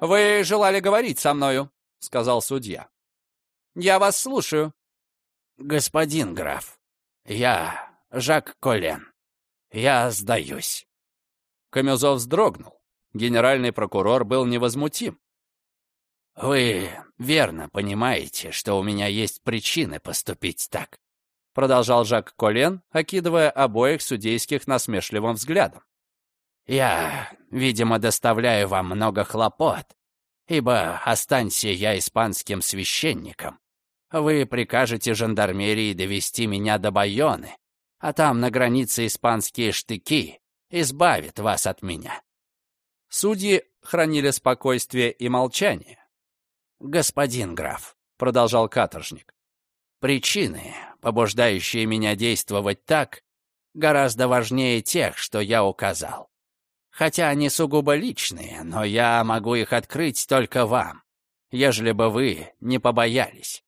«Вы желали говорить со мною», — сказал судья. «Я вас слушаю». «Господин граф, я Жак Колен. Я сдаюсь». Камюзо вздрогнул. Генеральный прокурор был невозмутим. «Вы верно понимаете, что у меня есть причины поступить так», продолжал Жак Колен, окидывая обоих судейских насмешливым взглядом. «Я, видимо, доставляю вам много хлопот, ибо останься я испанским священником. Вы прикажете жандармерии довести меня до Байоны, а там на границе испанские штыки избавят вас от меня». Судьи хранили спокойствие и молчание. «Господин граф», — продолжал каторжник, «причины, побуждающие меня действовать так, гораздо важнее тех, что я указал. Хотя они сугубо личные, но я могу их открыть только вам, ежели бы вы не побоялись».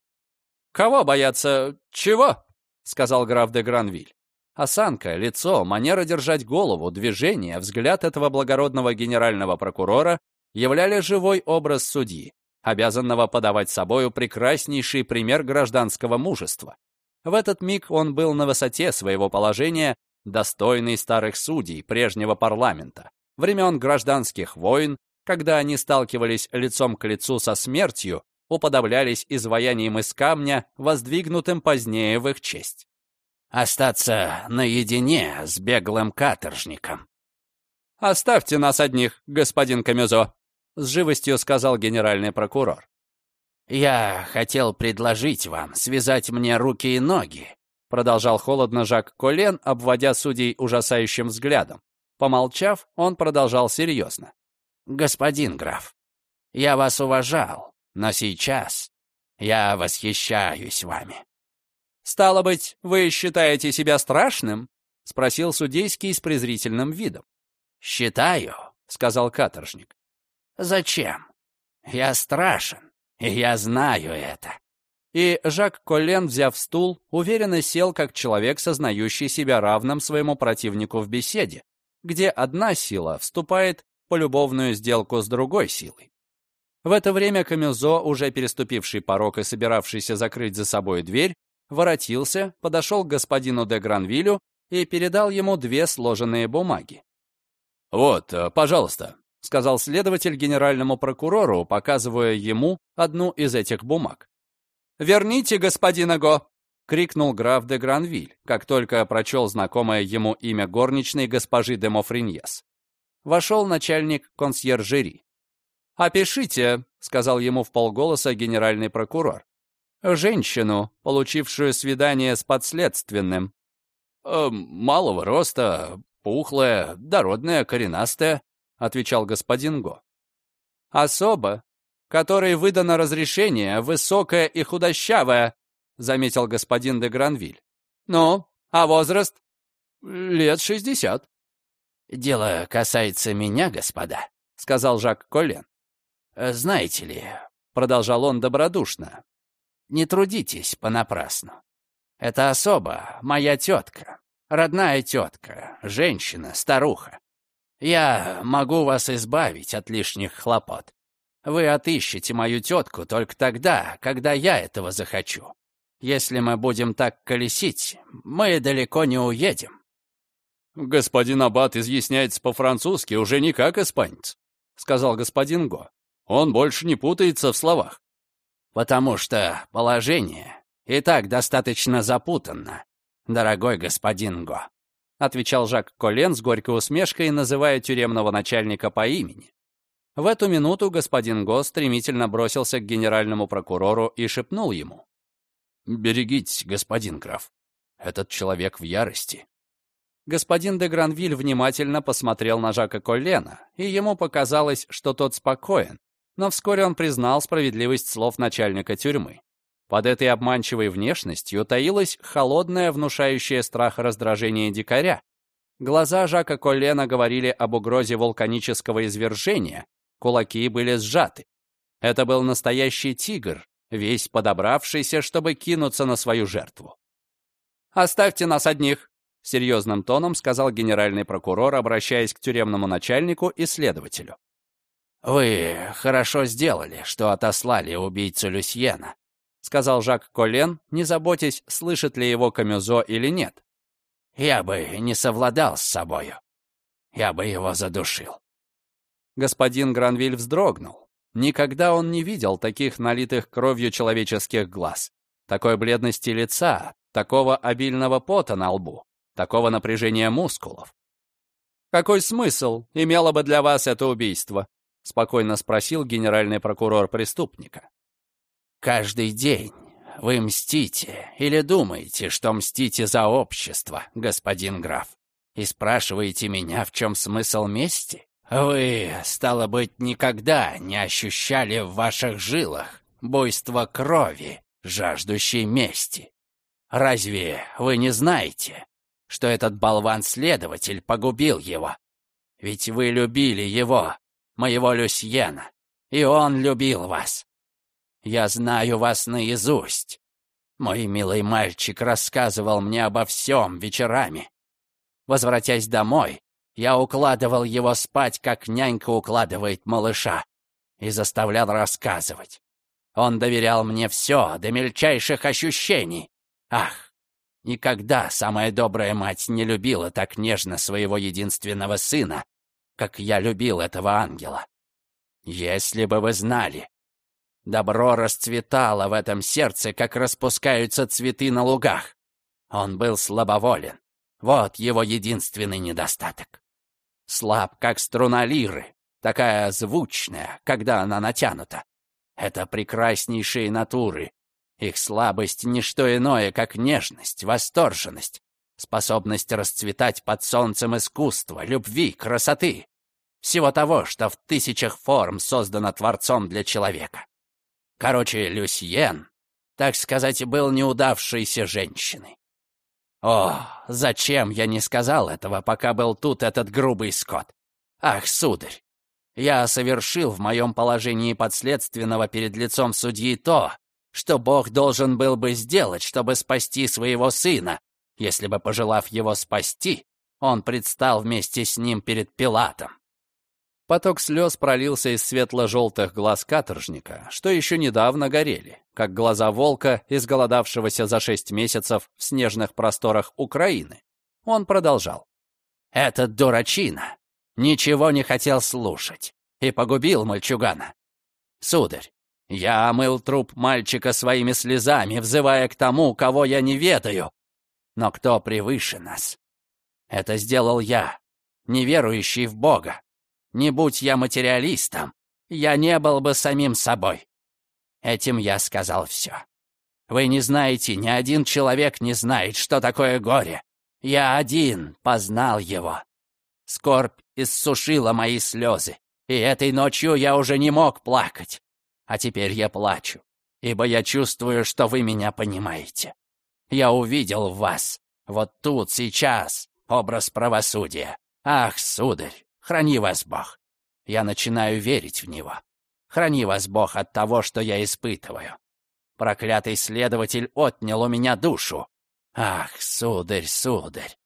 «Кого бояться? Чего?» — сказал граф де Гранвиль. Осанка, лицо, манера держать голову, движение, взгляд этого благородного генерального прокурора являли живой образ судьи, обязанного подавать собою прекраснейший пример гражданского мужества. В этот миг он был на высоте своего положения, достойный старых судей прежнего парламента, времен гражданских войн, когда они сталкивались лицом к лицу со смертью, уподоблялись изваянием из камня, воздвигнутым позднее в их честь. «Остаться наедине с беглым каторжником». «Оставьте нас одних, господин Камюзо», с живостью сказал генеральный прокурор. «Я хотел предложить вам связать мне руки и ноги», продолжал холодно Жак Колен, обводя судей ужасающим взглядом. Помолчав, он продолжал серьезно. «Господин граф, я вас уважал, но сейчас я восхищаюсь вами». «Стало быть, вы считаете себя страшным?» — спросил судейский с презрительным видом. «Считаю», — сказал каторжник. Зачем? Я страшен, и я знаю это. И Жак Коллен, взяв стул, уверенно сел, как человек, сознающий себя равным своему противнику в беседе, где одна сила вступает в полюбовную сделку с другой силой. В это время Камюзо, уже переступивший порог и собиравшийся закрыть за собой дверь, воротился, подошел к господину де Гранвилю и передал ему две сложенные бумаги. «Вот, пожалуйста», — сказал следователь генеральному прокурору, показывая ему одну из этих бумаг. «Верните господина Го!» — крикнул граф де Гранвиль, как только прочел знакомое ему имя горничной госпожи де Мофриньес. Вошел начальник консьержери. «Опишите», — сказал ему в полголоса генеральный прокурор, «женщину, получившую свидание с подследственным». «Э, «Малого роста, пухлая, дородная, коренастая», — отвечал господин Го. «Особо, которой выдано разрешение, высокая и худощавая», — заметил господин де Гранвиль. «Ну, а возраст?» «Лет шестьдесят». «Дело касается меня, господа», — сказал Жак Коллен. «Знаете ли», — продолжал он добродушно, — «не трудитесь понапрасну. Это особа, моя тетка, родная тетка, женщина, старуха. Я могу вас избавить от лишних хлопот. Вы отыщете мою тетку только тогда, когда я этого захочу. Если мы будем так колесить, мы далеко не уедем». «Господин Аббат изъясняется по-французски уже не как испанец», — сказал господин Го. «Он больше не путается в словах». «Потому что положение и так достаточно запутанно, дорогой господин Го. — отвечал Жак Колен с горькой усмешкой, называя тюремного начальника по имени. В эту минуту господин Го стремительно бросился к генеральному прокурору и шепнул ему. «Берегитесь, господин граф. Этот человек в ярости». Господин де Гранвиль внимательно посмотрел на Жака Коллена, и ему показалось, что тот спокоен, но вскоре он признал справедливость слов начальника тюрьмы. Под этой обманчивой внешностью таилась холодная, внушающая страх раздражение дикаря. Глаза Жака Коллена говорили об угрозе вулканического извержения, кулаки были сжаты. Это был настоящий тигр, весь подобравшийся, чтобы кинуться на свою жертву. «Оставьте нас одних», — серьезным тоном сказал генеральный прокурор, обращаясь к тюремному начальнику и следователю. «Вы хорошо сделали, что отослали убийцу Люсьена», — сказал Жак Колен, не заботясь, слышит ли его Камюзо или нет. «Я бы не совладал с собою. Я бы его задушил». Господин Гранвиль вздрогнул. Никогда он не видел таких налитых кровью человеческих глаз, такой бледности лица, такого обильного пота на лбу, такого напряжения мускулов. «Какой смысл имело бы для вас это убийство?» — спокойно спросил генеральный прокурор преступника. «Каждый день вы мстите или думаете, что мстите за общество, господин граф, и спрашиваете меня, в чем смысл мести? Вы, стало быть, никогда не ощущали в ваших жилах буйство крови, жаждущей мести. Разве вы не знаете, что этот болван-следователь погубил его? Ведь вы любили его, моего Люсьена, и он любил вас. Я знаю вас наизусть. Мой милый мальчик рассказывал мне обо всем вечерами. Возвратясь домой, я укладывал его спать, как нянька укладывает малыша, и заставлял рассказывать. Он доверял мне все, до мельчайших ощущений. Ах, никогда самая добрая мать не любила так нежно своего единственного сына, как я любил этого ангела. Если бы вы знали, добро расцветало в этом сердце, как распускаются цветы на лугах. Он был слабоволен. Вот его единственный недостаток. Слаб, как струна лиры, такая звучная, когда она натянута. Это прекраснейшие натуры. Их слабость — ничто иное, как нежность, восторженность, способность расцветать под солнцем искусства, любви, красоты. Всего того, что в тысячах форм создано Творцом для человека. Короче, Люсьен, так сказать, был неудавшейся женщиной. О, зачем я не сказал этого, пока был тут этот грубый скот? Ах, сударь, я совершил в моем положении подследственного перед лицом судьи то, что Бог должен был бы сделать, чтобы спасти своего сына, если бы, пожелав его спасти, он предстал вместе с ним перед Пилатом. Поток слез пролился из светло-желтых глаз каторжника, что еще недавно горели, как глаза волка, изголодавшегося за шесть месяцев в снежных просторах Украины. Он продолжал. «Этот дурачина ничего не хотел слушать и погубил мальчугана. Сударь, я омыл труп мальчика своими слезами, взывая к тому, кого я не ведаю. Но кто превыше нас? Это сделал я, неверующий в Бога. Не будь я материалистом, я не был бы самим собой. Этим я сказал все. Вы не знаете, ни один человек не знает, что такое горе. Я один познал его. Скорбь иссушила мои слезы, и этой ночью я уже не мог плакать. А теперь я плачу, ибо я чувствую, что вы меня понимаете. Я увидел вас, вот тут, сейчас, образ правосудия. Ах, сударь, Храни вас Бог. Я начинаю верить в Него. Храни вас Бог от того, что я испытываю. Проклятый следователь отнял у меня душу. Ах, сударь, сударь,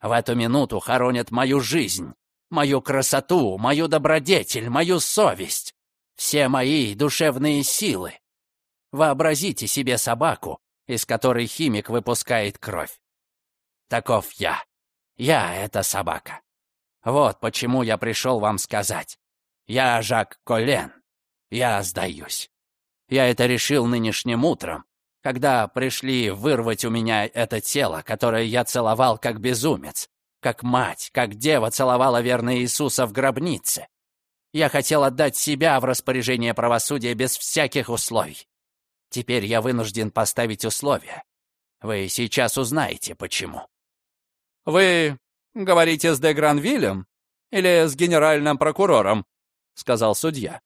в эту минуту хоронят мою жизнь, мою красоту, мою добродетель, мою совесть, все мои душевные силы. Вообразите себе собаку, из которой химик выпускает кровь. Таков я. Я — это собака. Вот почему я пришел вам сказать. Я Жак Колен. Я сдаюсь. Я это решил нынешним утром, когда пришли вырвать у меня это тело, которое я целовал как безумец, как мать, как дева целовала верно Иисуса в гробнице. Я хотел отдать себя в распоряжение правосудия без всяких условий. Теперь я вынужден поставить условия. Вы сейчас узнаете, почему. «Вы «Говорите с де Гранвилем или с генеральным прокурором?» — сказал судья.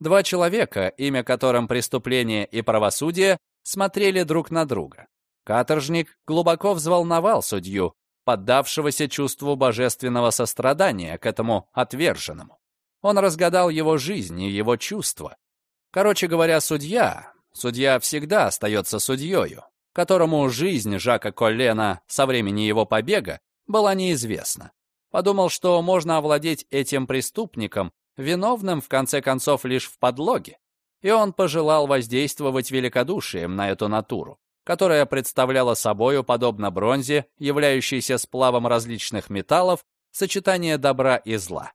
Два человека, имя которым преступление и правосудие, смотрели друг на друга. Каторжник глубоко взволновал судью, поддавшегося чувству божественного сострадания к этому отверженному. Он разгадал его жизнь и его чувства. Короче говоря, судья, судья всегда остается судьею, которому жизнь Жака Коллена со времени его побега была неизвестна. Подумал, что можно овладеть этим преступником, виновным в конце концов лишь в подлоге, и он пожелал воздействовать великодушием на эту натуру, которая представляла собою, подобно бронзе, являющейся сплавом различных металлов, сочетание добра и зла.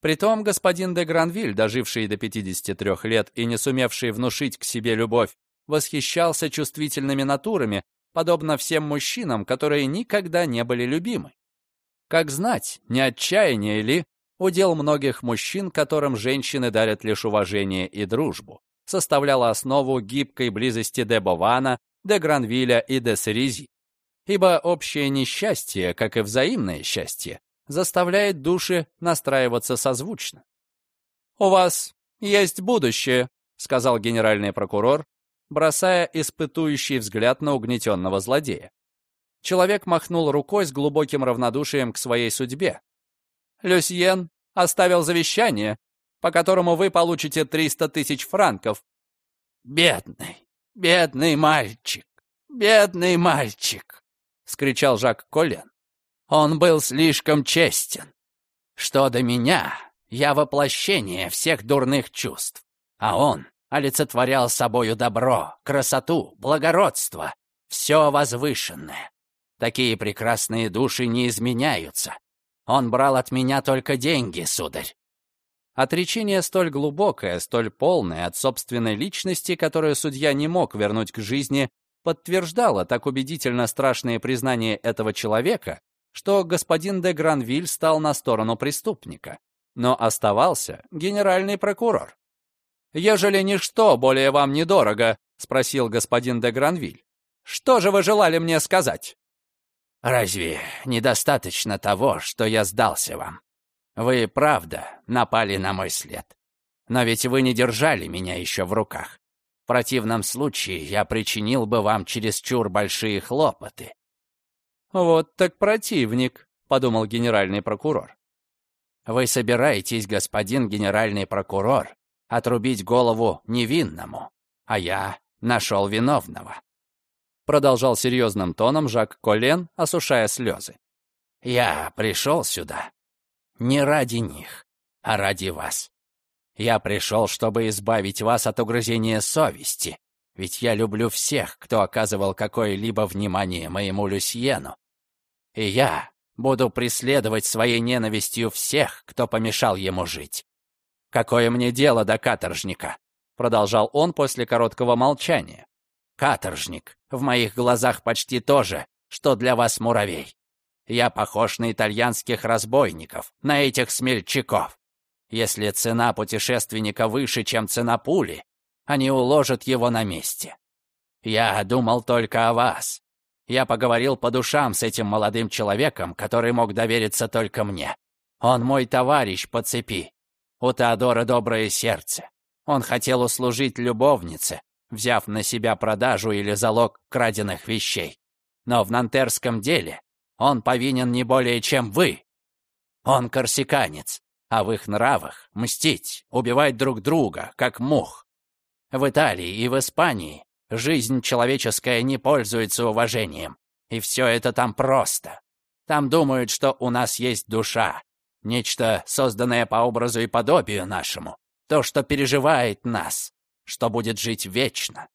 Притом господин де Гранвиль, доживший до 53 лет и не сумевший внушить к себе любовь, восхищался чувствительными натурами, подобно всем мужчинам, которые никогда не были любимы. Как знать, не отчаяние ли удел многих мужчин, которым женщины дарят лишь уважение и дружбу, составляла основу гибкой близости де Бована, де Гранвиля и де Серези. Ибо общее несчастье, как и взаимное счастье, заставляет души настраиваться созвучно. «У вас есть будущее», — сказал генеральный прокурор, бросая испытующий взгляд на угнетенного злодея. Человек махнул рукой с глубоким равнодушием к своей судьбе. «Люсьен оставил завещание, по которому вы получите 300 тысяч франков». «Бедный, бедный мальчик, бедный мальчик!» — скричал Жак Коллен. «Он был слишком честен. Что до меня, я воплощение всех дурных чувств, а он олицетворял собою добро, красоту, благородство, все возвышенное. Такие прекрасные души не изменяются, он брал от меня только деньги, сударь. Отречение столь глубокое, столь полное от собственной личности, которую судья не мог вернуть к жизни, подтверждало так убедительно страшные признания этого человека, что господин де Гранвиль стал на сторону преступника. Но оставался генеральный прокурор. «Ежели ничто более вам недорого», — спросил господин де Гранвиль, «что же вы желали мне сказать?» «Разве недостаточно того, что я сдался вам? Вы, правда, напали на мой след. Но ведь вы не держали меня еще в руках. В противном случае я причинил бы вам чересчур большие хлопоты». «Вот так противник», — подумал генеральный прокурор. «Вы собираетесь, господин генеральный прокурор, отрубить голову невинному, а я нашел виновного продолжал серьезным тоном Жак Колен, осушая слезы. «Я пришел сюда не ради них, а ради вас. Я пришел, чтобы избавить вас от угрызения совести, ведь я люблю всех, кто оказывал какое-либо внимание моему Люсьену. И я буду преследовать своей ненавистью всех, кто помешал ему жить. Какое мне дело до каторжника?» Продолжал он после короткого молчания. Каторжник в моих глазах почти то же, что для вас муравей. Я похож на итальянских разбойников, на этих смельчаков. Если цена путешественника выше, чем цена пули, они уложат его на месте. Я думал только о вас. Я поговорил по душам с этим молодым человеком, который мог довериться только мне. Он мой товарищ по цепи. У Теодора доброе сердце. Он хотел услужить любовнице, взяв на себя продажу или залог краденных вещей. Но в нантерском деле он повинен не более, чем вы. Он корсиканец, а в их нравах мстить, убивать друг друга, как мух. В Италии и в Испании жизнь человеческая не пользуется уважением, и все это там просто. Там думают, что у нас есть душа, нечто, созданное по образу и подобию нашему, то, что переживает нас, что будет жить вечно.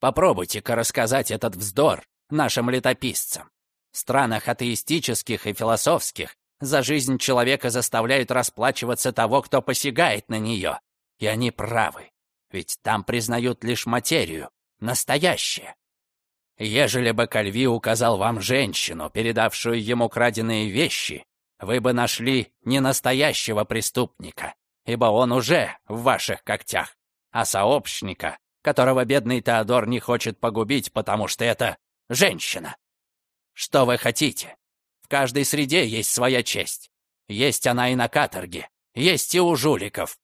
Попробуйте-ка рассказать этот вздор нашим летописцам. В странах атеистических и философских за жизнь человека заставляют расплачиваться того, кто посягает на нее. И они правы, ведь там признают лишь материю, настоящее. Ежели бы Кальви указал вам женщину, передавшую ему краденые вещи, вы бы нашли не настоящего преступника, ибо он уже в ваших когтях а сообщника, которого бедный Теодор не хочет погубить, потому что это женщина. Что вы хотите? В каждой среде есть своя честь. Есть она и на каторге, есть и у жуликов.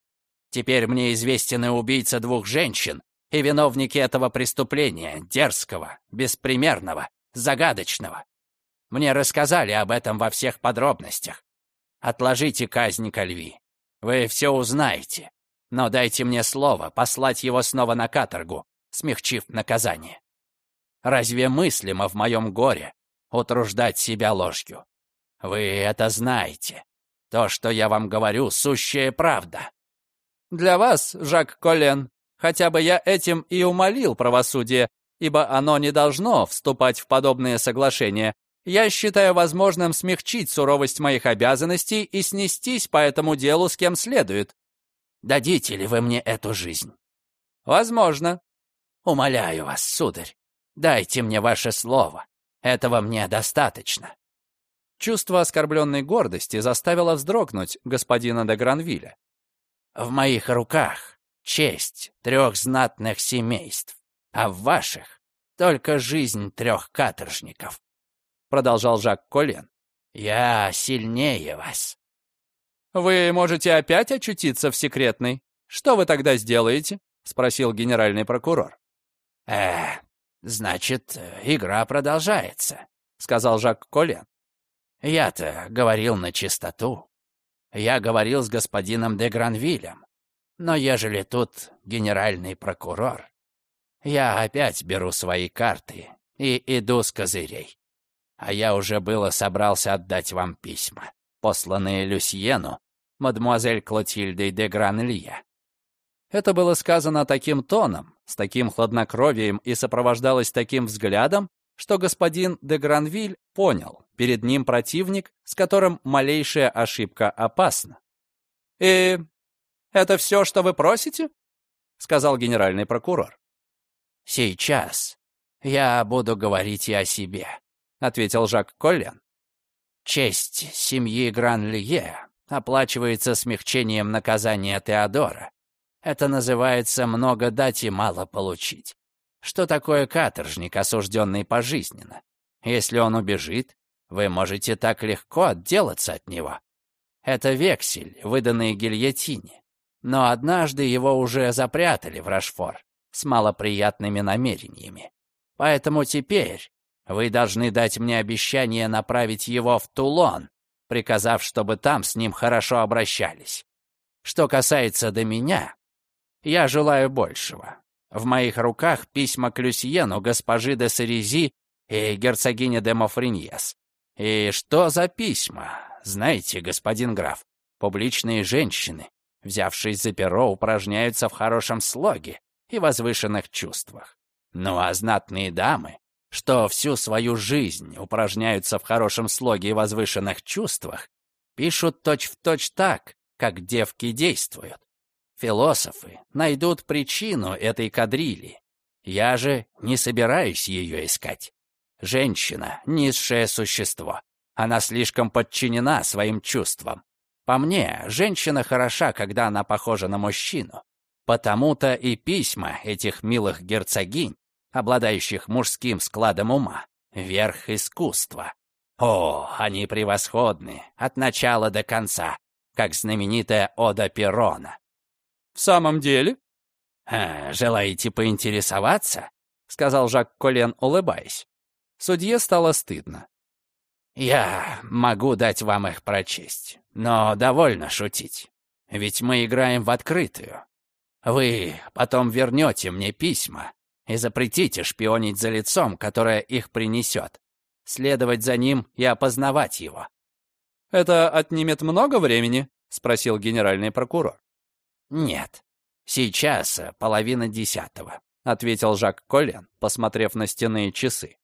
Теперь мне известен и убийца двух женщин, и виновники этого преступления, дерзкого, беспримерного, загадочного. Мне рассказали об этом во всех подробностях. Отложите казнь Кальви. Вы все узнаете. Но дайте мне слово послать его снова на каторгу, смягчив наказание. Разве мыслимо в моем горе утруждать себя ложью? Вы это знаете. То, что я вам говорю, сущая правда». «Для вас, Жак Колен, хотя бы я этим и умолил правосудие, ибо оно не должно вступать в подобные соглашения. Я считаю возможным смягчить суровость моих обязанностей и снестись по этому делу с кем следует». «Дадите ли вы мне эту жизнь?» «Возможно». «Умоляю вас, сударь, дайте мне ваше слово. Этого мне достаточно». Чувство оскорбленной гордости заставило вздрогнуть господина де Гранвилля. «В моих руках честь трех знатных семейств, а в ваших только жизнь трех каторжников», продолжал Жак Колен. «Я сильнее вас». «Вы можете опять очутиться в секретной? Что вы тогда сделаете?» — спросил генеральный прокурор. «Э, значит, игра продолжается», — сказал Жак Колен. Я-то говорил на чистоту. Я говорил с господином де Гранвилем. Но ежели тут генеральный прокурор, я опять беру свои карты и иду с козырей. А я уже было собрался отдать вам письма, посланные Люсьену, мадемуазель Клотильдой де Гранлия. Это было сказано таким тоном, с таким хладнокровием и сопровождалось таким взглядом, что господин де Гранвиль понял, перед ним противник, с которым малейшая ошибка опасна. «И это все, что вы просите?» — сказал генеральный прокурор. «Сейчас я буду говорить и о себе», — ответил Жак Коллен. «Честь семьи Гран-Лие оплачивается смягчением наказания Теодора. Это называется «много дать и мало получить». Что такое каторжник, осужденный пожизненно? Если он убежит, вы можете так легко отделаться от него. Это вексель, выданный гильотине. Но однажды его уже запрятали в Рашфор с малоприятными намерениями. Поэтому теперь вы должны дать мне обещание направить его в Тулон, приказав, чтобы там с ним хорошо обращались. Что касается до меня, я желаю большего. В моих руках письма к Люсьену, госпожи де Сарези и герцогине де Мофриньес. И что за письма? Знаете, господин граф, публичные женщины, взявшись за перо, упражняются в хорошем слоге и возвышенных чувствах. Ну а знатные дамы, что всю свою жизнь упражняются в хорошем слоге и возвышенных чувствах, пишут точь-в-точь точь так, как девки действуют. Философы найдут причину этой кадрили. Я же не собираюсь ее искать. Женщина — низшее существо. Она слишком подчинена своим чувствам. По мне, женщина хороша, когда она похожа на мужчину. Потому-то и письма этих милых герцогинь, обладающих мужским складом ума, верх искусства. О, они превосходны от начала до конца, как знаменитая Ода Перона. «В самом деле?» «А, «Желаете поинтересоваться?» — сказал Жак Колен, улыбаясь. Судье стало стыдно. «Я могу дать вам их прочесть, но довольно шутить. Ведь мы играем в открытую. Вы потом вернете мне письма и запретите шпионить за лицом, которое их принесет, следовать за ним и опознавать его». «Это отнимет много времени?» — спросил генеральный прокурор. «Нет, сейчас половина десятого», — ответил Жак Колен, посмотрев на стенные часы.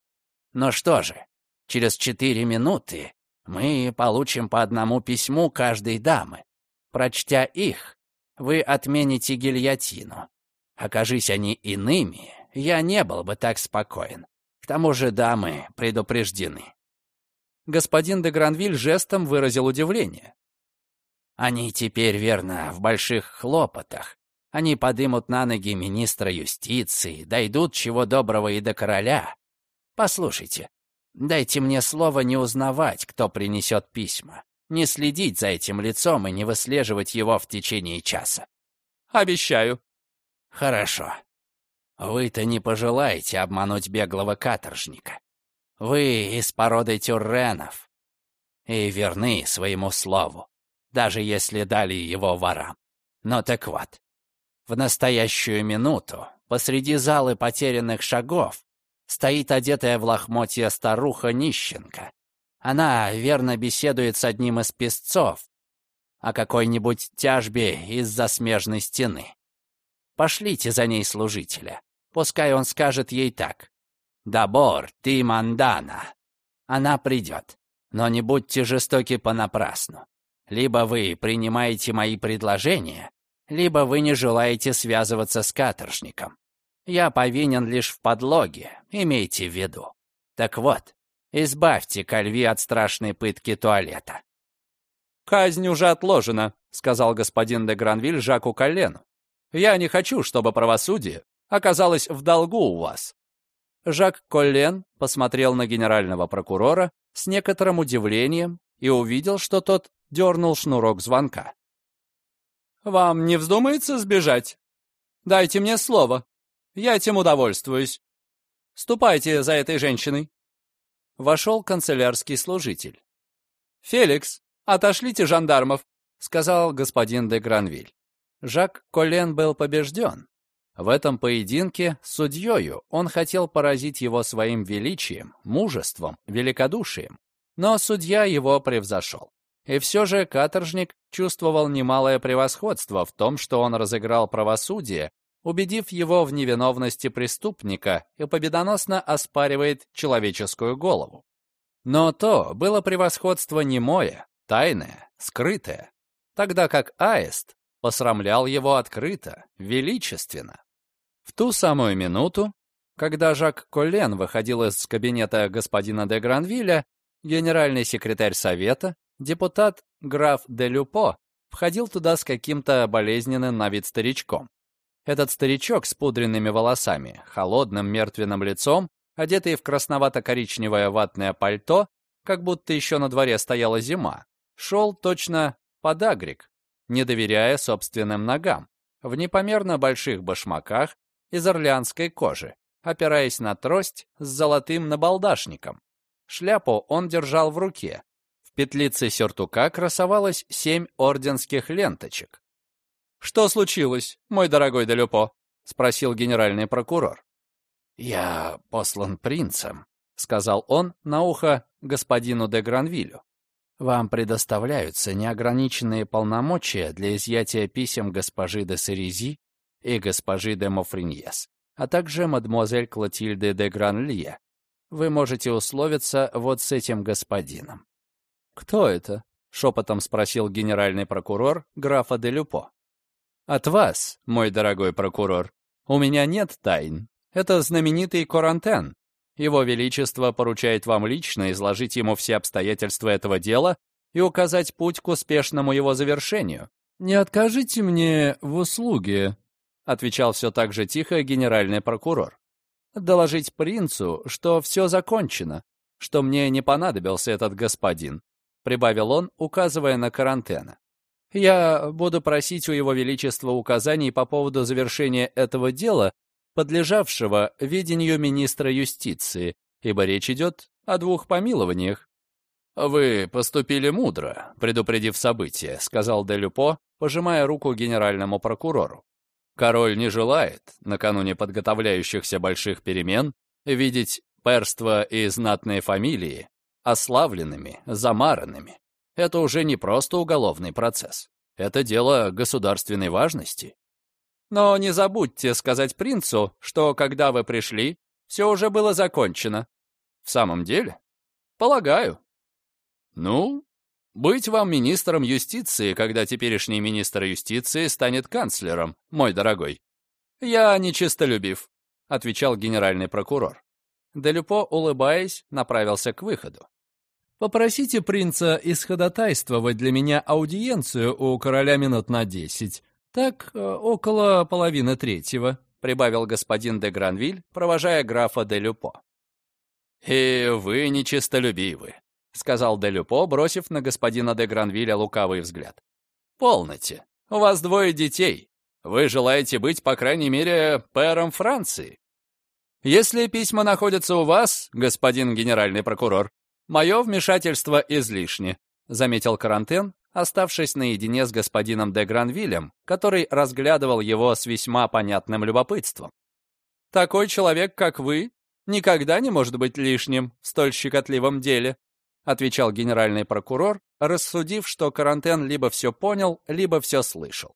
Но что же, через четыре минуты мы получим по одному письму каждой дамы. Прочтя их, вы отмените гильотину. Окажись они иными, я не был бы так спокоен. К тому же дамы предупреждены. Господин де Гранвиль жестом выразил удивление. Они теперь, верно, в больших хлопотах. Они подымут на ноги министра юстиции, дойдут чего доброго и до короля. Послушайте, дайте мне слово не узнавать, кто принесет письма, не следить за этим лицом и не выслеживать его в течение часа. Обещаю. Хорошо. Вы-то не пожелаете обмануть беглого каторжника. Вы из породы тюрренов и верны своему слову, даже если дали его ворам. Но так вот, в настоящую минуту посреди залы потерянных шагов стоит одетая в лохмотья старуха-нищенка. Она верно беседует с одним из песцов, о какой-нибудь тяжбе из-за смежной стены. Пошлите за ней служителя. Пускай он скажет ей так. «Дабор, ты мандана». Она придет. Но не будьте жестоки понапрасну. Либо вы принимаете мои предложения, либо вы не желаете связываться с каторжником. Я повинен лишь в подлоге, имейте в виду. Так вот, избавьте Кальви от страшной пытки туалета». «Казнь уже отложена», — сказал господин де Гранвиль Жаку Коллену. «Я не хочу, чтобы правосудие оказалось в долгу у вас». Жак Коллен посмотрел на генерального прокурора с некоторым удивлением и увидел, что тот дернул шнурок звонка. «Вам не вздумается сбежать? Дайте мне слово. Я этим удовольствуюсь. Ступайте за этой женщиной». Вошел канцелярский служитель. «Феликс, отошлите жандармов», — сказал господин де Гранвиль. Жак Колен был побежден. В этом поединке с судьёю он хотел поразить его своим величием, мужеством, великодушием. Но судья его превзошел. И все же каторжник чувствовал немалое превосходство в том, что он разыграл правосудие убедив его в невиновности преступника и победоносно оспаривает человеческую голову. Но то было превосходство немое, тайное, скрытое, тогда как аист посрамлял его открыто, величественно. В ту самую минуту, когда Жак Коллен выходил из кабинета господина де Гранвилля, генеральный секретарь совета, депутат граф де Люпо, входил туда с каким-то болезненным на вид старичком. Этот старичок с пудренными волосами, холодным мертвенным лицом, одетый в красновато-коричневое ватное пальто, как будто еще на дворе стояла зима, шел точно подагрик, не доверяя собственным ногам, в непомерно больших башмаках из орлеанской кожи, опираясь на трость с золотым набалдашником. Шляпу он держал в руке. В петлице сюртука красовалось семь орденских ленточек. «Что случилось, мой дорогой Делюпо?» — спросил генеральный прокурор. «Я послан принцем», — сказал он на ухо господину де Гранвилю. «Вам предоставляются неограниченные полномочия для изъятия писем госпожи де Серези и госпожи де Мофриньес, а также мадемуазель Клотильды де Гранлье. Вы можете условиться вот с этим господином». «Кто это?» — шепотом спросил генеральный прокурор графа де Люпо. От вас, мой дорогой прокурор, у меня нет тайн. Это знаменитый Корантен. Его Величество поручает вам лично изложить ему все обстоятельства этого дела и указать путь к успешному его завершению. «Не откажите мне в услуге», — отвечал все так же тихо генеральный прокурор. «Доложить принцу, что все закончено, что мне не понадобился этот господин», — прибавил он, указывая на карантена. Я буду просить у Его Величества указаний по поводу завершения этого дела, подлежавшего видению министра юстиции, ибо речь идет о двух помилованиях. «Вы поступили мудро, предупредив события», — сказал Делюпо, пожимая руку генеральному прокурору. «Король не желает, накануне подготовляющихся больших перемен, видеть перство и знатные фамилии ославленными, замаранными. Это уже не просто уголовный процесс. Это дело государственной важности. Но не забудьте сказать принцу, что когда вы пришли, все уже было закончено. В самом деле? Полагаю. Ну, быть вам министром юстиции, когда теперешний министр юстиции станет канцлером, мой дорогой. Я нечистолюбив, — отвечал генеральный прокурор. Делюпо, улыбаясь, направился к выходу. Попросите принца исходатайствовать для меня аудиенцию у короля минут на десять. Так, э, около половины третьего», — прибавил господин де Гранвиль, провожая графа де Люпо. «И вы нечистолюбивы», — сказал де Люпо, бросив на господина де Гранвиля лукавый взгляд. «Полноте. У вас двое детей. Вы желаете быть, по крайней мере, пэром Франции. Если письма находятся у вас, господин генеральный прокурор, «Мое вмешательство излишне», — заметил Карантен, оставшись наедине с господином де Гранвилем, который разглядывал его с весьма понятным любопытством. «Такой человек, как вы, никогда не может быть лишним в столь щекотливом деле. отвечал генеральный прокурор, рассудив, что Карантен либо все понял, либо все слышал.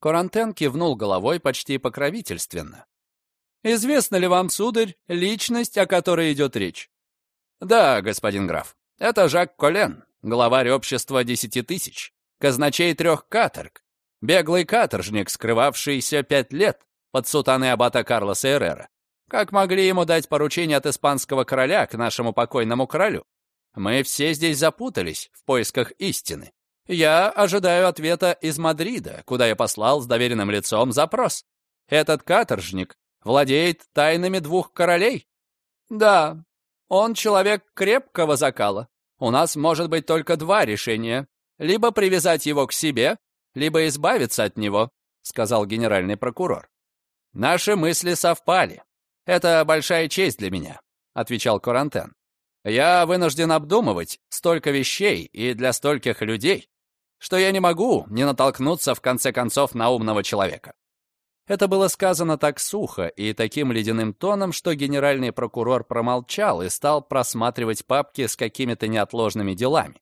Карантен кивнул головой почти покровительственно. «Известна ли вам, сударь, личность, о которой идет речь?» «Да, господин граф. Это Жак Колен, главарь общества десяти тысяч, казначей трех каторг, беглый каторжник, скрывавшийся пять лет под сутаны аббата Карлоса Эррера. Как могли ему дать поручение от испанского короля к нашему покойному королю? Мы все здесь запутались в поисках истины. Я ожидаю ответа из Мадрида, куда я послал с доверенным лицом запрос. Этот каторжник владеет тайнами двух королей? Да, он человек крепкого закала. У нас может быть только два решения. Либо привязать его к себе, либо избавиться от него, сказал генеральный прокурор. Наши мысли совпали. Это большая честь для меня, отвечал Корантен. Я вынужден обдумывать столько вещей и для стольких людей, что я не могу не натолкнуться в конце концов на умного человека. Это было сказано так сухо и таким ледяным тоном, что генеральный прокурор промолчал и стал просматривать папки с какими-то неотложными делами.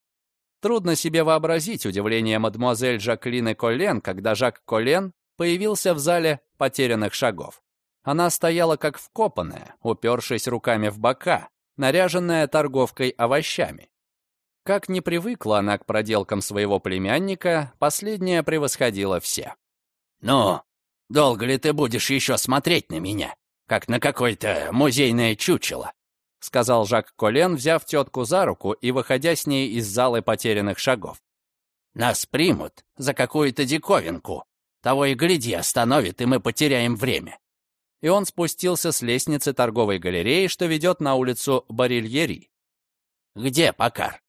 Трудно себе вообразить удивление мадемуазель Жаклины Коллен, когда Жак Коллен появился в зале потерянных шагов. Она стояла как вкопанная, упершись руками в бока, наряженная торговкой овощами. Как не привыкла она к проделкам своего племянника, последняя превосходила все. «Ну, долго ли ты будешь еще смотреть на меня, как на какое-то музейное чучело?» — сказал Жак Колен, взяв тетку за руку и выходя с ней из залы потерянных шагов. «Нас примут за какую-то диковинку. Того и гляди остановит, и мы потеряем время и он спустился с лестницы торговой галереи, что ведет на улицу Барильери. «Где Покар?»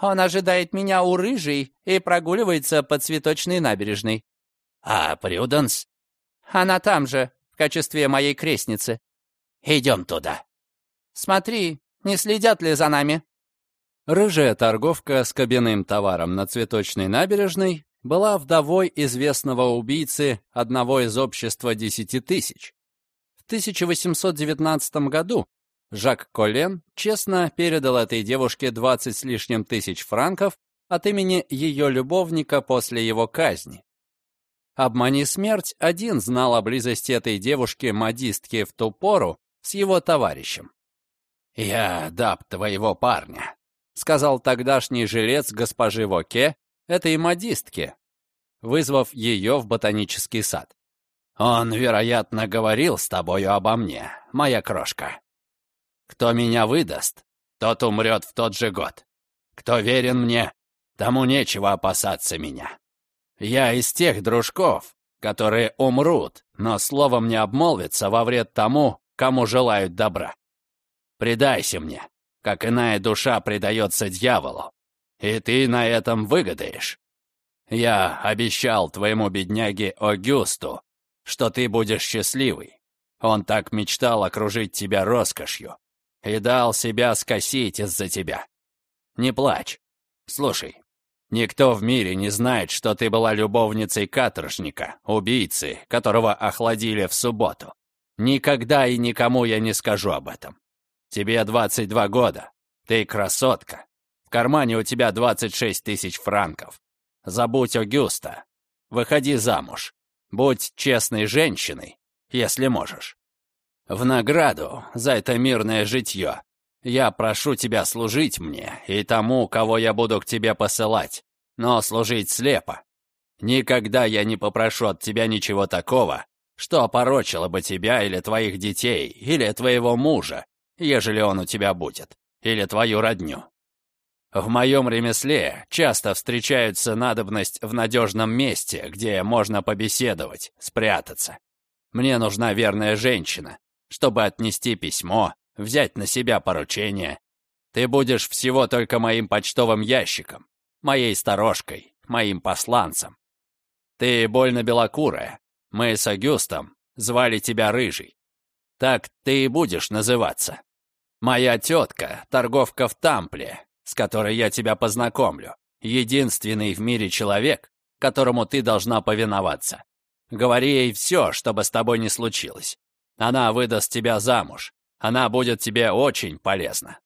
«Он ожидает меня у Рыжей и прогуливается по цветочной набережной». «А Прюденс?» «Она там же, в качестве моей крестницы». «Идем туда». «Смотри, не следят ли за нами?» Рыжая торговка с кабинным товаром на цветочной набережной была вдовой известного убийцы одного из общества десяти тысяч. В 1819 году Жак Колен честно передал этой девушке 20 с лишним тысяч франков от имени ее любовника после его казни. Обмани смерть один знал о близости этой девушки-модистки в ту пору с его товарищем. «Я даб твоего парня», — сказал тогдашний жилец госпожи Воке, этой модистке, вызвав ее в ботанический сад. Он, вероятно, говорил с тобою обо мне, моя крошка. Кто меня выдаст, тот умрет в тот же год. Кто верен мне, тому нечего опасаться меня. Я из тех дружков, которые умрут, но словом не обмолвятся во вред тому, кому желают добра. Предайся мне, как иная душа предается дьяволу, и ты на этом выгодаешь. Я обещал твоему бедняге Огюсту, что ты будешь счастливый. Он так мечтал окружить тебя роскошью и дал себя скосить из-за тебя. Не плачь. Слушай, никто в мире не знает, что ты была любовницей каторжника, убийцы, которого охладили в субботу. Никогда и никому я не скажу об этом. Тебе 22 года. Ты красотка. В кармане у тебя 26 тысяч франков. Забудь о Гюста. Выходи замуж. Будь честной женщиной, если можешь. В награду за это мирное житье я прошу тебя служить мне и тому, кого я буду к тебе посылать, но служить слепо. Никогда я не попрошу от тебя ничего такого, что опорочило бы тебя или твоих детей, или твоего мужа, ежели он у тебя будет, или твою родню. В моем ремесле часто встречаются надобность в надежном месте, где можно побеседовать, спрятаться. Мне нужна верная женщина, чтобы отнести письмо, взять на себя поручение. Ты будешь всего только моим почтовым ящиком, моей сторожкой, моим посланцем. Ты больно белокурая. Мы с Агюстом звали тебя Рыжий. Так ты и будешь называться. Моя тетка, торговка в Тампле, с которой я тебя познакомлю. Единственный в мире человек, которому ты должна повиноваться. Говори ей все, что бы с тобой ни случилось. Она выдаст тебя замуж. Она будет тебе очень полезна.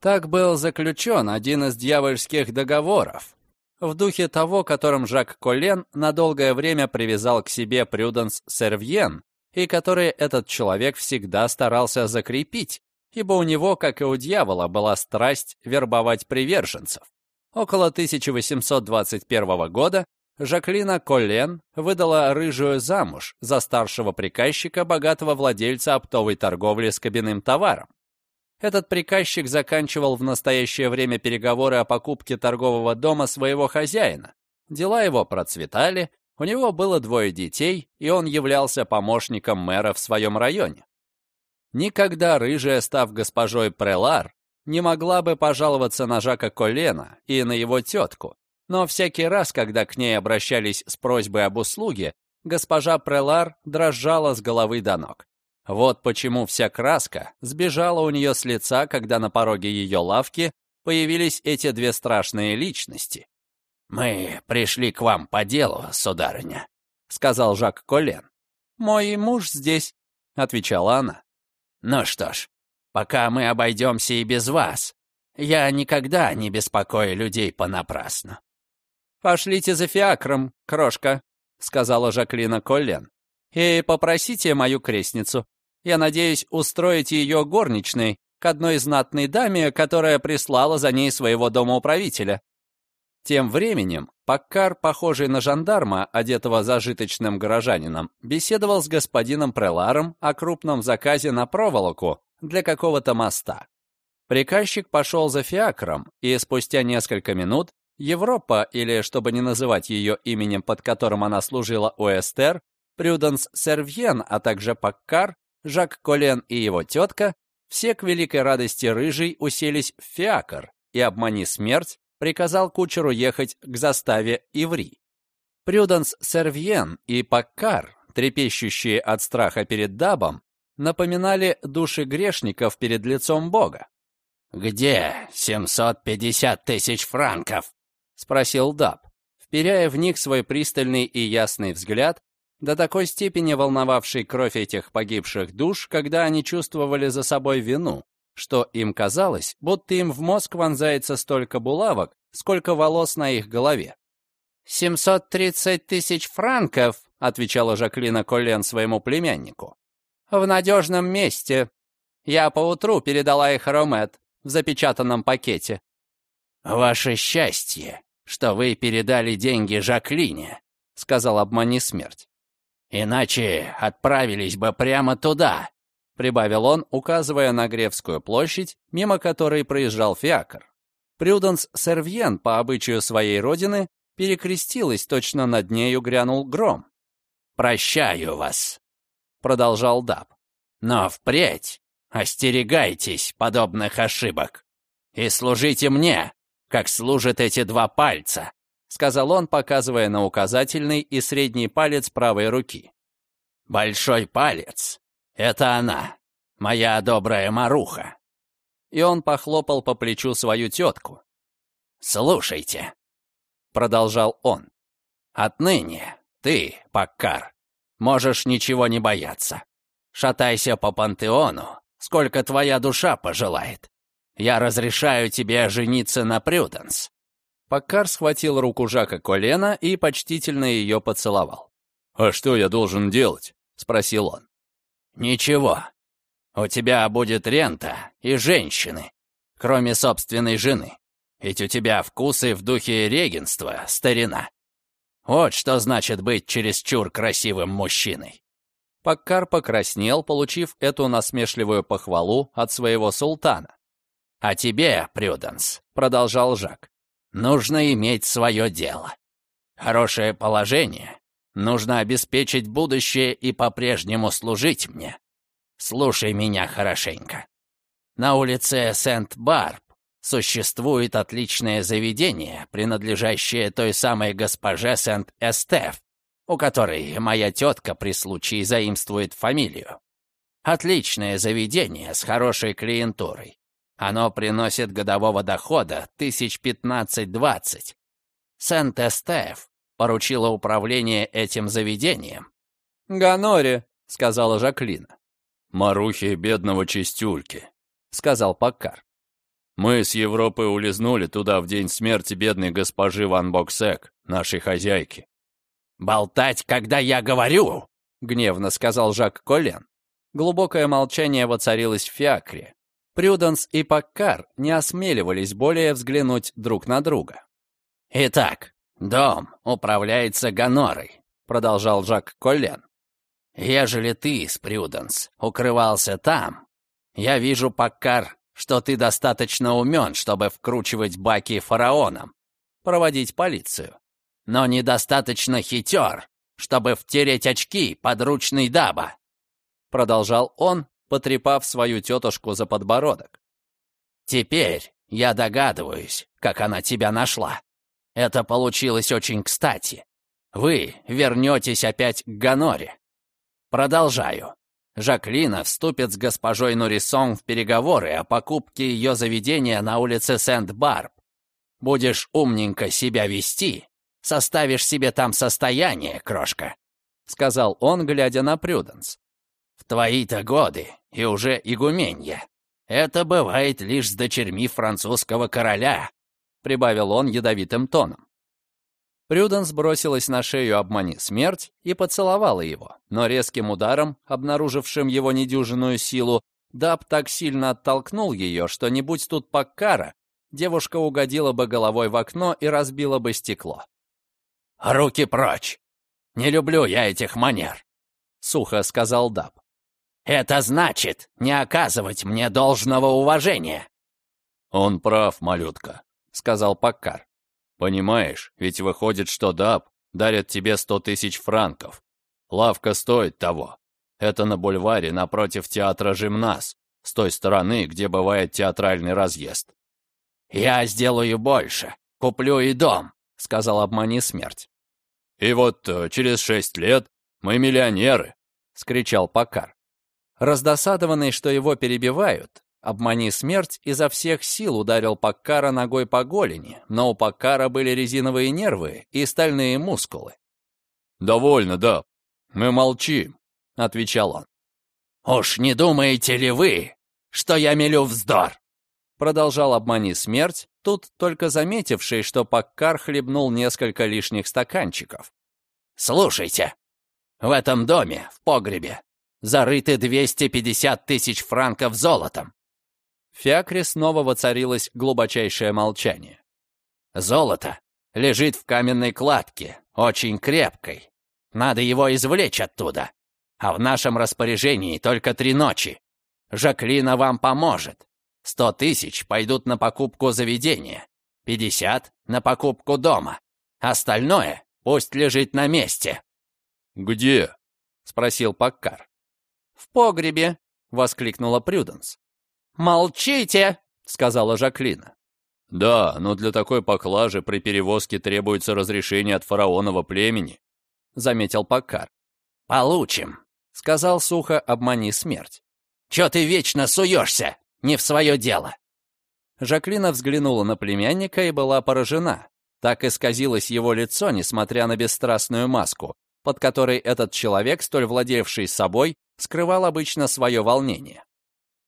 Так был заключен один из дьявольских договоров, в духе того, которым Жак Коллен на долгое время привязал к себе Прюденс Сервьен, и который этот человек всегда старался закрепить, ибо у него, как и у дьявола, была страсть вербовать приверженцев. Около 1821 года Жаклина Коллен выдала рыжую замуж за старшего приказчика, богатого владельца оптовой торговли с кабинным товаром. Этот приказчик заканчивал в настоящее время переговоры о покупке торгового дома своего хозяина. Дела его процветали, у него было двое детей, и он являлся помощником мэра в своем районе. Никогда рыжая, став госпожой Прелар, не могла бы пожаловаться на Жака Колена и на его тетку, но всякий раз, когда к ней обращались с просьбой об услуге, госпожа Прелар дрожала с головы до ног. Вот почему вся краска сбежала у нее с лица, когда на пороге ее лавки появились эти две страшные личности. «Мы пришли к вам по делу, сударыня», — сказал Жак Колен. «Мой муж здесь», — отвечала она. «Ну что ж, пока мы обойдемся и без вас, я никогда не беспокою людей понапрасну». «Пошлите за фиакром, крошка», — сказала Жаклина Коллен, «и попросите мою крестницу. Я надеюсь устроить ее горничной к одной знатной даме, которая прислала за ней своего домоуправителя. Тем временем Паккар, похожий на жандарма, одетого зажиточным горожанином, беседовал с господином Преларом о крупном заказе на проволоку для какого-то моста. Приказчик пошел за фиакром, и спустя несколько минут Европа, или, чтобы не называть ее именем, под которым она служила у Эстер, Прюденс Сервьен, а также Паккар, Жак Колен и его тетка, все к великой радости рыжий уселись в фиакр и, обмани смерть, приказал кучеру ехать к заставе Иври. Прюданс Сервьен и Паккар, трепещущие от страха перед Дабом, напоминали души грешников перед лицом Бога. «Где 750 тысяч франков?» — спросил Даб, вперяя в них свой пристальный и ясный взгляд, до такой степени волновавший кровь этих погибших душ, когда они чувствовали за собой вину, что им казалось, будто им в мозг вонзается столько булавок, сколько волос на их голове. «Семьсот тридцать тысяч франков», — отвечала Жаклина Колен своему племяннику. «В надежном месте. Я поутру передала их Ромет в запечатанном пакете». «Ваше счастье, что вы передали деньги Жаклине», — сказал обмани смерть. Иначе отправились бы прямо туда», — прибавил он, указывая на Гревскую площадь, мимо которой проезжал фиакр. Прюденс Сервьен, по обычаю своей родины, перекрестилась, точно над нею грянул гром. «Прощаю вас», — продолжал Даб. «Но впредь остерегайтесь подобных ошибок и служите мне, как служат эти два пальца, — сказал он, показывая на указательный и средний палец правой руки. «Большой палец — это она, моя добрая Маруха». И он похлопал по плечу свою тетку. «Слушайте», — продолжал он, — «отныне ты, Паккар, можешь ничего не бояться. Шатайся по пантеону, сколько твоя душа пожелает. Я разрешаю тебе жениться на Прюденс. Паккар схватил руку Жака Колена и почтительно ее поцеловал. «А что я должен делать?» — спросил он. «Ничего. У тебя будет рента и женщины, кроме собственной жены. Ведь у тебя вкусы в духе регенства, старина. Вот что значит быть чересчур красивым мужчиной». Паккар покраснел, получив эту насмешливую похвалу от своего султана. «А тебе, Прюденс», — продолжал Жак, нужно иметь свое дело. Хорошее положение. Нужно обеспечить будущее и по-прежнему служить мне. Слушай меня хорошенько. На улице Сент-Барб существует отличное заведение, принадлежащее той самой госпоже Сент-Эстеф, у которой моя тетка при случае заимствует фамилию. Отличное заведение с хорошей клиентурой. Оно приносит годового дохода тысяч пятнадцать-двадцать. Сент-Эстеф поручила управление этим заведением. «Ганоре», — сказала Жаклина. «Марухи бедного чистюльки», — сказал Паккар. Мы с Европы улизнули туда в день смерти бедной госпожи Ван Боксек, нашей хозяйки. «Болтать, когда я говорю!» — гневно сказал Жак Колен. Глубокое молчание воцарилось в фиакре. Прюданс и Паккар не осмеливались более взглянуть друг на друга. «Итак, дом управляется Гонорой», — продолжал Жак Коллен. «Ежели ты, Спрюданс, укрывался там, я вижу, Паккар, что ты достаточно умен, чтобы вкручивать баки фараоном, проводить полицию, но недостаточно хитер, чтобы втереть очки подручный даба», — продолжал он, потрепав свою тетушку за подбородок. «Теперь я догадываюсь, как она тебя нашла. Это получилось очень кстати. Вы вернетесь опять к Ганоре. Продолжаю. Жаклина вступит с госпожой Нурисон в переговоры о покупке ее заведения на улице Сент-Барб. Будешь умненько себя вести, составишь себе там состояние, крошка», — сказал он, глядя на Прюденс. «В твои-то годы и уже игуменья. Это бывает лишь с дочерьми французского короля», — прибавил он ядовитым тоном. Прюденс бросилась на шею обмани смерть и поцеловала его, но резким ударом, обнаружившим его недюжинную силу, Даб так сильно оттолкнул ее, что не будь тут Паккара, девушка угодила бы головой в окно и разбила бы стекло. «Руки прочь! Не люблю я этих манер!» — сухо сказал Даб. «Это значит не оказывать мне должного уважения!» «Он прав, малютка», — сказал Паккар. Понимаешь, ведь выходит, что Даб дарит тебе сто тысяч франков. Лавка стоит того. Это на бульваре напротив театра «Жимнас», с той стороны, где бывает театральный разъезд. «Я сделаю больше. Куплю и дом», — сказал обмани смерть. «И вот э, через шесть лет мы миллионеры», — скричал Покар. Раздосадованный, что его перебивают, Обмани смерть изо всех сил ударил Паккара ногой по голени, но у Паккара были резиновые нервы и стальные мускулы. «Довольно, да. Мы молчим», — отвечал он. «Уж не думаете ли вы, что я мелю вздор?» Продолжал обмани смерть, тут только заметивший, что Паккар хлебнул несколько лишних стаканчиков. «Слушайте, в этом доме, в погребе, зарыты 250 тысяч франков золотом. В фиакре снова воцарилось глубочайшее молчание. «Золото лежит в каменной кладке, очень крепкой. Надо его извлечь оттуда. А в нашем распоряжении только три ночи. Жаклина вам поможет. Сто тысяч пойдут на покупку заведения, пятьдесят — на покупку дома. Остальное пусть лежит на месте». «Где?» — спросил Паккар. «В погребе», — воскликнула Прюденс. «Молчите!» — сказала Жаклина. «Да, но для такой поклажи при перевозке требуется разрешение от фараонова племени», — заметил Паккар. «Получим», — сказал сухо «обмани смерть». «Чё ты вечно суешься? Не в свое дело!» Жаклина взглянула на племянника и была поражена. Так исказилось его лицо, несмотря на бесстрастную маску, под которой этот человек, столь владевший собой, скрывал обычно свое волнение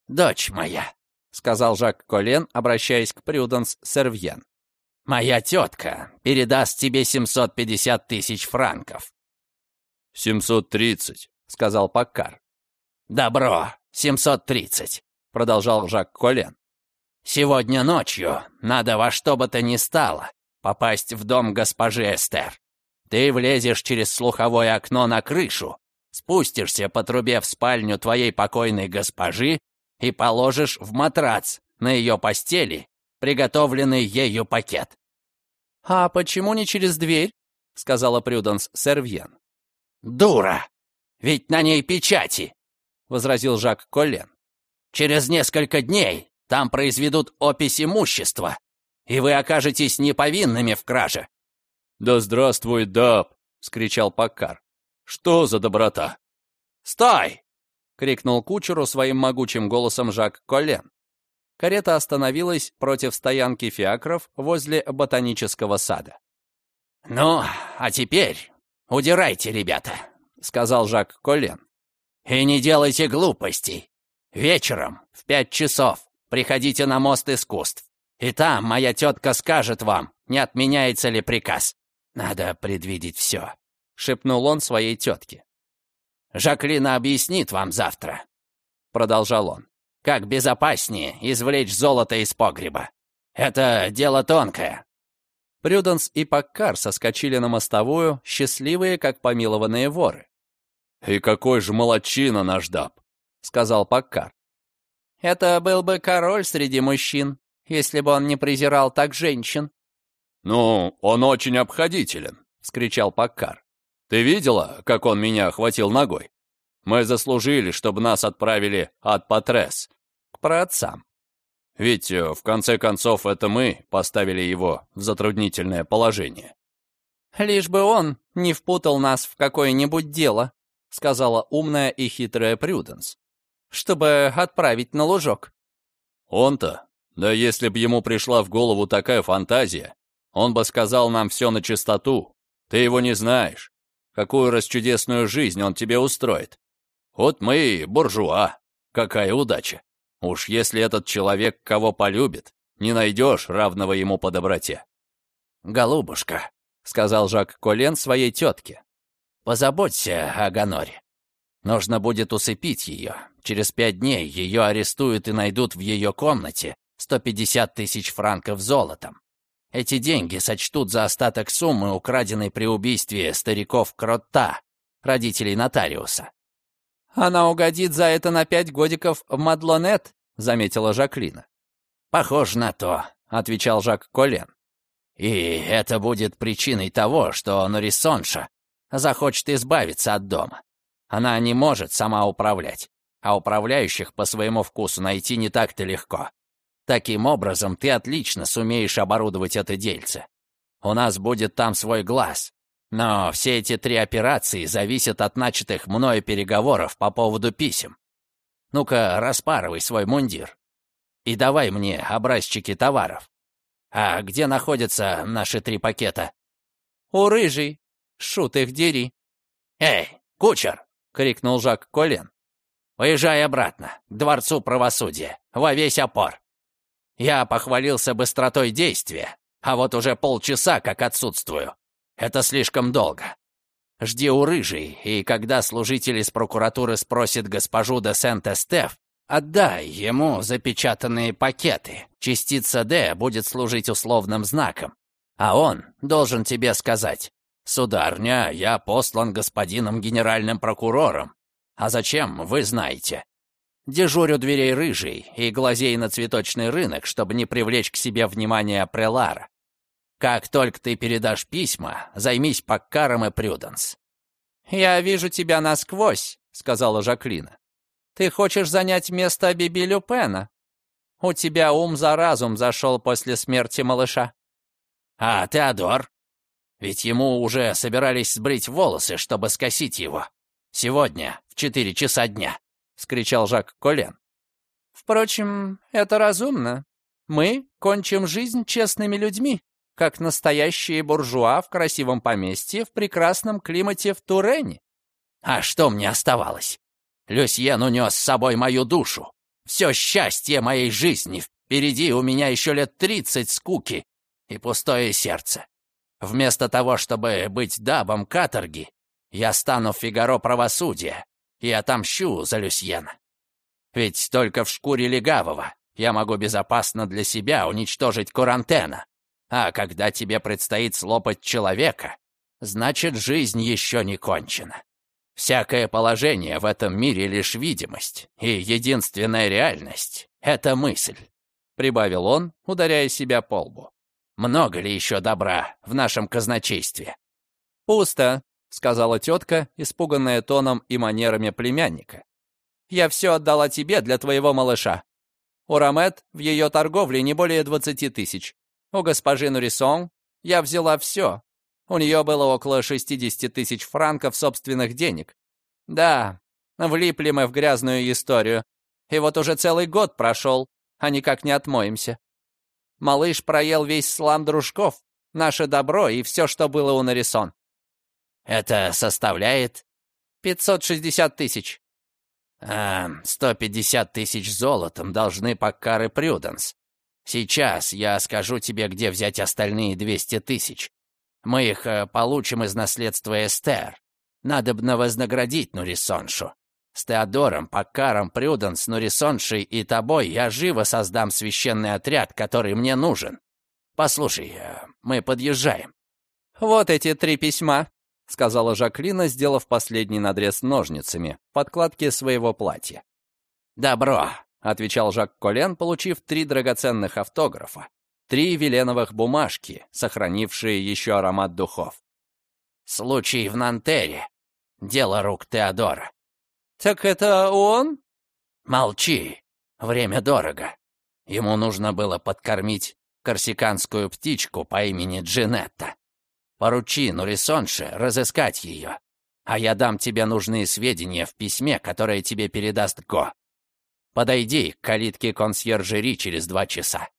дочь моя», — сказал Жак Колен, обращаясь к Прюданс Сервьен. «Моя тетка передаст тебе 750 тысяч франков». «730», — сказал Паккар. «Добро, 730», — продолжал Жак Колен. «Сегодня ночью надо во что бы то ни стало попасть в дом госпожи Эстер. Ты влезешь через слуховое окно на крышу, спустишься по трубе в спальню твоей покойной госпожи и положишь в матрац на ее постели приготовленный ею пакет». «А почему не через дверь?» — сказала Прюданс Сервьен. «Дура! Ведь на ней печати!» — возразил Жак Коллен. «Через несколько дней там произведут опись имущества, и вы окажетесь неповинными в краже». «Да здравствует Даб!» — скричал Паккар. «Что за доброта?» «Стой!» крикнул кучеру своим могучим голосом Жак Коллен. Карета остановилась против стоянки фиакров возле ботанического сада. «Ну, а теперь удирайте, ребята», — сказал Жак Коллен. «И не делайте глупостей. Вечером в пять часов приходите на мост искусств. И там моя тетка скажет вам, не отменяется ли приказ. Надо предвидеть все», — шепнул он своей тетке. «Жаклина объяснит вам завтра», — продолжал он, «как безопаснее извлечь золото из погреба. Это дело тонкое». Прюденс и Паккар соскочили на мостовую, счастливые, как помилованные воры. «И какой же молодчина наш даб!» — сказал Паккар. «Это был бы король среди мужчин, если бы он не презирал так женщин». «Ну, он очень обходителен», — вскричал Паккар. «Ты видела, как он меня охватил ногой? Мы заслужили, чтобы нас отправили от Патрес к праотцам. Ведь, э, в конце концов, это мы поставили его в затруднительное положение». «Лишь бы он не впутал нас в какое-нибудь дело», — сказала умная и хитрая Прюденс, «чтобы отправить на лужок». «Он-то? Да если б ему пришла в голову такая фантазия, он бы сказал нам все на чистоту. Ты его не знаешь. Какую расчудесную жизнь он тебе устроит. Вот мы и буржуа. Какая удача. Уж если этот человек кого полюбит, не найдешь равного ему по доброте. «Голубушка», — сказал Жак Колен своей тетке, — «позаботься о Ганоре. Нужно будет усыпить ее. Через пять дней ее арестуют и найдут в ее комнате 150 тысяч франков золотом. Эти деньги сочтут за остаток суммы, украденной при убийстве стариков Кротта, родителей нотариуса. «Она угодит за это на пять годиков в Мадлонет», — заметила Жаклина. «Похоже на то», — отвечал Жак Колен. «И это будет причиной того, что Норисонша захочет избавиться от дома. Она не может сама управлять, а управляющих по своему вкусу найти не так-то легко. Таким образом, ты отлично сумеешь оборудовать это дельце. У нас будет там свой глаз. Но все эти три операции зависят от начатых мною переговоров по поводу писем. Ну-ка, распарывай свой мундир. И давай мне образчики товаров. А где находятся наши три пакета? У рыжий. Шут их дери. Эй, кучер! — крикнул Жак Колен. «Уезжай обратно, к Дворцу Правосудия, во весь опор. Я похвалился быстротой действия, а вот уже полчаса как отсутствую. Это слишком долго. Жди у рыжей, и когда служитель из прокуратуры спросит госпожу де Сент-Эстеф, отдай ему запечатанные пакеты. Частица «Д» будет служить условным знаком. А он должен тебе сказать, «Сударня, я послан господином генеральным прокурором. А зачем, вы знаете. Дежурю дверей рыжий и глазей на цветочный рынок, чтобы не привлечь к себе внимание Прелара. Как только ты передашь письма, займись Паккаром и Прюденс». «Я вижу тебя насквозь», — сказала Жаклина. «Ты хочешь занять место Биби Люпена? У тебя ум за разум зашел после смерти малыша». «А Теодор? Ведь ему уже собирались сбрить волосы, чтобы скосить его. Сегодня, в четыре часа дня». — скричал Жак Колен. «Впрочем, это разумно. Мы кончим жизнь честными людьми, как настоящие буржуа в красивом поместье в прекрасном климате в Турене». «А что мне оставалось? Люсьен унес с собой мою душу. Все счастье моей жизни. Впереди у меня еще лет тридцать скуки и пустое сердце. Вместо того, чтобы быть дабом каторги, я стану Фигаро правосудия, и отомщу за Люсьена. Ведь только в шкуре легавого я могу безопасно для себя уничтожить Курантена. А когда тебе предстоит слопать человека, значит, жизнь еще не кончена. Всякое положение в этом мире лишь видимость, и единственная реальность — это мысль», — прибавил он, ударяя себя по лбу. «Много ли еще добра в нашем казначействе?» «Пусто», — сказала тетка, испуганная тоном и манерами племянника. «Я все отдала тебе для твоего малыша. У Рамет в ее торговле не более двадцати тысяч. У госпожи Нурисон я взяла все. У нее было около шестидесяти тысяч франков собственных денег. Да, влипли мы в грязную историю. И вот уже целый год прошел, а никак не отмоемся. Малыш проел весь слам дружков, наше добро и все, что было у Нарисон. Это составляет 560 тысяч. «Сто пятьдесят тысяч золотом должны Паккар и Прюденс. Сейчас я скажу тебе, где взять остальные двести тысяч. Мы их э, получим из наследства Эстер. Надобно вознаградить Нурисоншу. С Теодором, Паккаром, Прюденс, Нурисоншей и тобой я живо создам священный отряд, который мне нужен. Послушай, э, мы подъезжаем». «Вот эти три письма», — сказала Жаклина, сделав последний надрез ножницами в подкладке своего платья. «Добро», — отвечал Жак Колен, получив три драгоценных автографа, три веленовых бумажки, сохранившие еще аромат духов. «Случай в Нантере. Дело рук Теодора». «Так это он?» «Молчи. Время дорого. Ему нужно было подкормить корсиканскую птичку по имени Джинетта. Поручи Нурисонше разыскать ее, а я дам тебе нужные сведения в письме, которое тебе передаст Го. Подойди к калитке консьержери через два часа.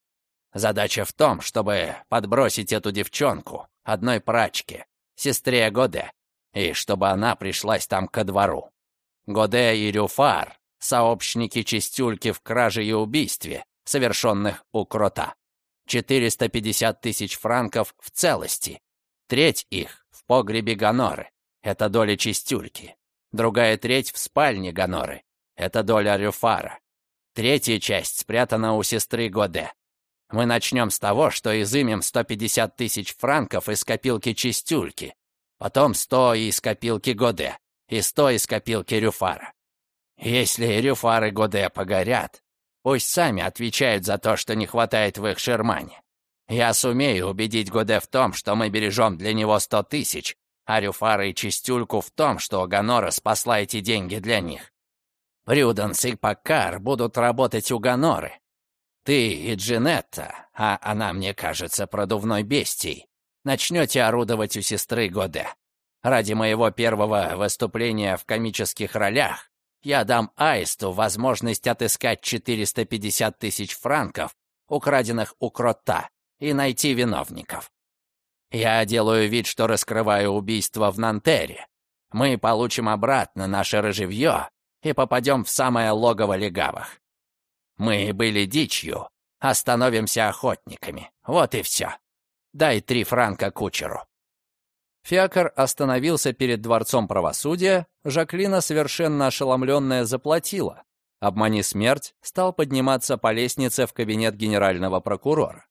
Задача в том, чтобы подбросить эту девчонку, одной прачке, сестре Годе, и чтобы она пришлась там ко двору. Годе и Рюфар — сообщники чистюльки в краже и убийстве, совершенных у Крота. 450 тысяч франков в целости. Треть их в погребе Ганоры. Это доля чистюльки. Другая треть в спальне Ганоры. Это доля Рюфара. Третья часть спрятана у сестры Годе. Мы начнем с того, что изымем 150 тысяч франков из копилки чистюльки, потом 100 из копилки Годе и 100 из копилки Рюфара. Если Рюфар и Годе погорят, пусть сами отвечают за то, что не хватает в их шермане. Я сумею убедить Годе в том, что мы бережем для него 100 тысяч, а Рюфара и Чистюльку в том, что Ганора спасла эти деньги для них. Прюденс и Паккар будут работать у Ганоры, ты и Джинетта, а она, мне кажется, продувной бестией, начнете орудовать у сестры Годе. Ради моего первого выступления в комических ролях я дам Аисту возможность отыскать 450 тысяч франков, украденных у Крота, и найти виновников. Я делаю вид, что раскрываю убийство в Нантере. Мы получим обратно наше рыжевье и попадем в самое логово легавых. Мы были дичью, остановимся охотниками. Вот и все. Дай три франка кучеру». Фиакр остановился перед Дворцом правосудия, Жаклина, совершенно ошеломленная, заплатила. Обмани смерть, стал подниматься по лестнице в кабинет генерального прокурора.